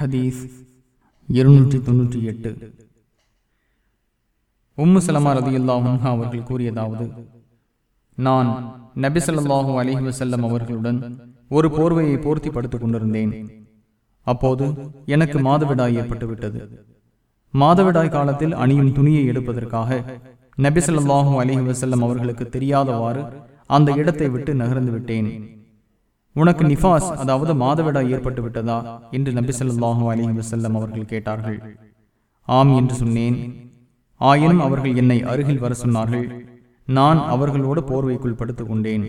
ஹதீஸ் இருநூற்றி தொன்னூற்றி எட்டு. உம்மு சலமா ரதி அல்லாஹா அவர்கள் கூறியதாவது நான் நபிசல்லாஹூ அலிஹி வசல்லம் அவர்களுடன் ஒரு போர்வையை போர்த்தி படுத்துக் கொண்டிருந்தேன். அப்போது எனக்கு மாதவிடாய் ஏற்பட்டுவிட்டது. மாதவிடாய் காலத்தில் அணியும் துணியை எடுப்பதற்காக நபிசல்லாஹூ அலிஹி வசல்லம் அவர்களுக்கு தெரியாதவாறு அந்த இடத்தை விட்டு நகர்ந்து விட்டேன். உனக்கு நிஃபாஸ் அதாவது மாதவிடாய் ஏற்பட்டு விட்டதா என்று நபி சொல்லாஹு அலிஹி வசல்லம் அவர்கள் கேட்டார்கள். ஆம் என்று சொன்னேன். ஆயினும் அவர்கள் என்னை அருகில் வர சொன்னார்கள். நான் அவர்களோடு போர்வைக்குள் படுத்துக் கொண்டேன்